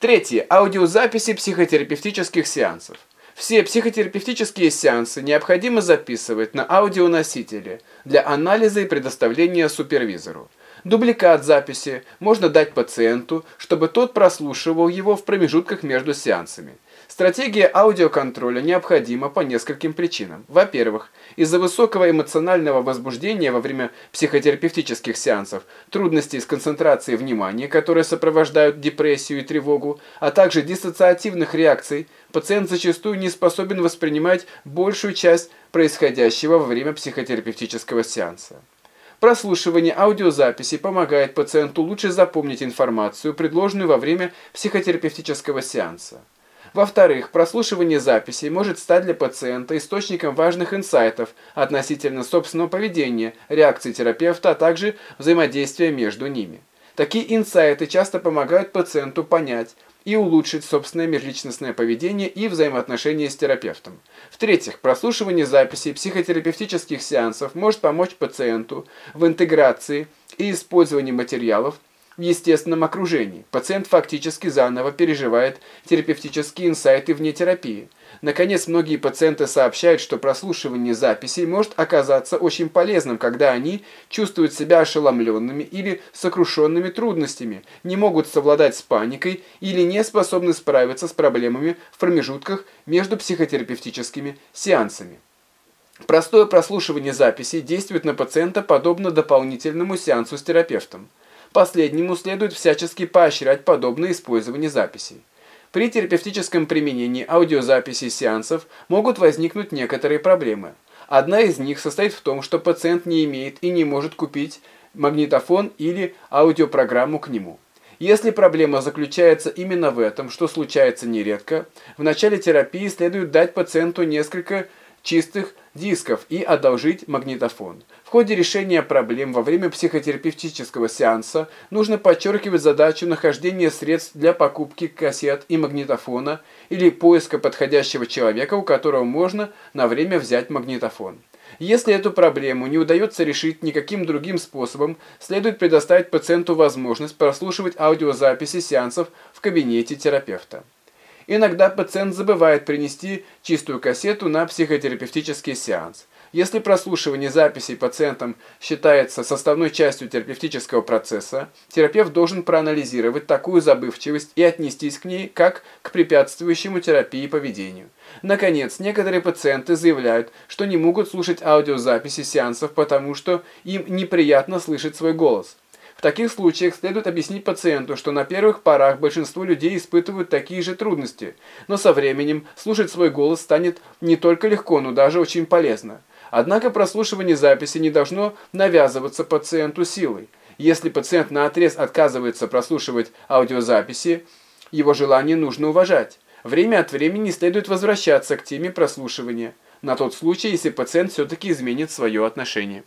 Третье. Аудиозаписи психотерапевтических сеансов. Все психотерапевтические сеансы необходимо записывать на аудионосителе для анализа и предоставления супервизору. Дубликат записи можно дать пациенту, чтобы тот прослушивал его в промежутках между сеансами. Стратегия аудиоконтроля необходима по нескольким причинам. Во-первых, из-за высокого эмоционального возбуждения во время психотерапевтических сеансов, трудностей с концентрацией внимания, которые сопровождают депрессию и тревогу, а также диссоциативных реакций, пациент зачастую не способен воспринимать большую часть происходящего во время психотерапевтического сеанса. Прослушивание аудиозаписи помогает пациенту лучше запомнить информацию, предложенную во время психотерапевтического сеанса. Во-вторых, прослушивание записей может стать для пациента источником важных инсайтов относительно собственного поведения, реакции терапевта, а также взаимодействия между ними. Такие инсайты часто помогают пациенту понять и улучшить собственное межличностное поведение и взаимоотношения с терапевтом. В-третьих, прослушивание записей психотерапевтических сеансов может помочь пациенту в интеграции и использовании материалов, в естественном окружении. Пациент фактически заново переживает терапевтические инсайты вне терапии. Наконец, многие пациенты сообщают, что прослушивание записей может оказаться очень полезным, когда они чувствуют себя ошеломленными или сокрушенными трудностями, не могут совладать с паникой или не способны справиться с проблемами в промежутках между психотерапевтическими сеансами. Простое прослушивание записей действует на пациента подобно дополнительному сеансу с терапевтом. Последнему следует всячески поощрять подобное использование записей. При терапевтическом применении аудиозаписей сеансов могут возникнуть некоторые проблемы. Одна из них состоит в том, что пациент не имеет и не может купить магнитофон или аудиопрограмму к нему. Если проблема заключается именно в этом, что случается нередко, в начале терапии следует дать пациенту несколько чистых дисков и одолжить магнитофон. В ходе решения проблем во время психотерапевтического сеанса нужно подчеркивать задачу нахождения средств для покупки кассет и магнитофона или поиска подходящего человека, у которого можно на время взять магнитофон. Если эту проблему не удается решить никаким другим способом, следует предоставить пациенту возможность прослушивать аудиозаписи сеансов в кабинете терапевта. Иногда пациент забывает принести чистую кассету на психотерапевтический сеанс. Если прослушивание записей пациентом считается составной частью терапевтического процесса, терапевт должен проанализировать такую забывчивость и отнестись к ней как к препятствующему терапии поведению. Наконец, некоторые пациенты заявляют, что не могут слушать аудиозаписи сеансов, потому что им неприятно слышать свой голос. В таких случаях следует объяснить пациенту, что на первых порах большинство людей испытывают такие же трудности, но со временем слушать свой голос станет не только легко, но даже очень полезно. Однако прослушивание записи не должно навязываться пациенту силой. Если пациент наотрез отказывается прослушивать аудиозаписи, его желание нужно уважать. Время от времени следует возвращаться к теме прослушивания, на тот случай, если пациент все-таки изменит свое отношение.